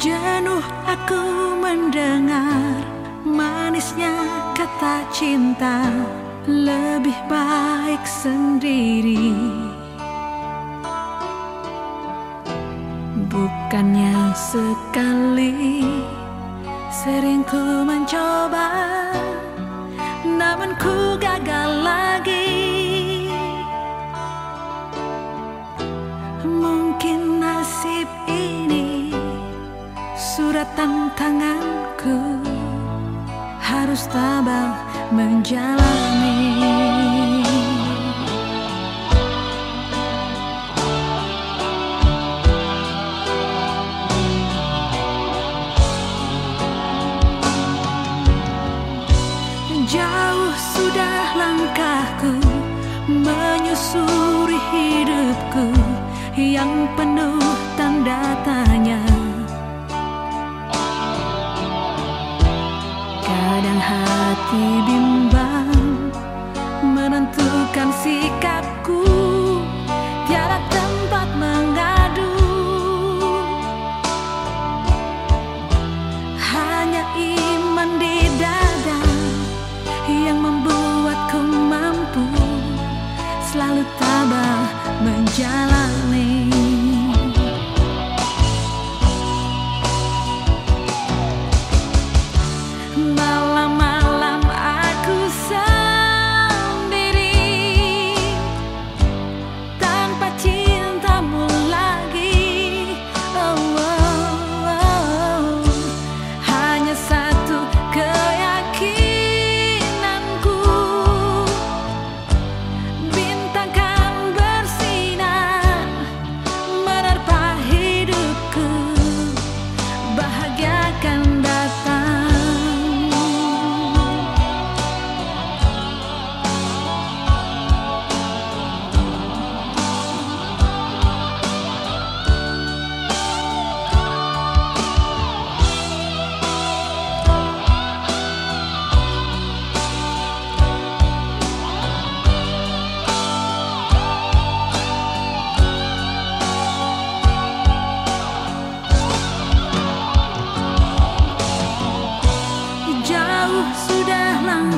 Jenuh aku mendengar manisnya kata cinta. Lebih baik sendiri. Bukannya sekali sering ku mencoba Namun ku gagal lagi Berat tantanganku Harus tabah menjalani. hati bimbang.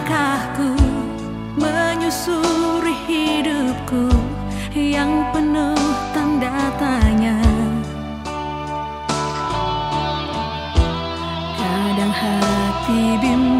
langkahku menyusuri hidupku yang penuh tanda tanya? Kadang hati bimbang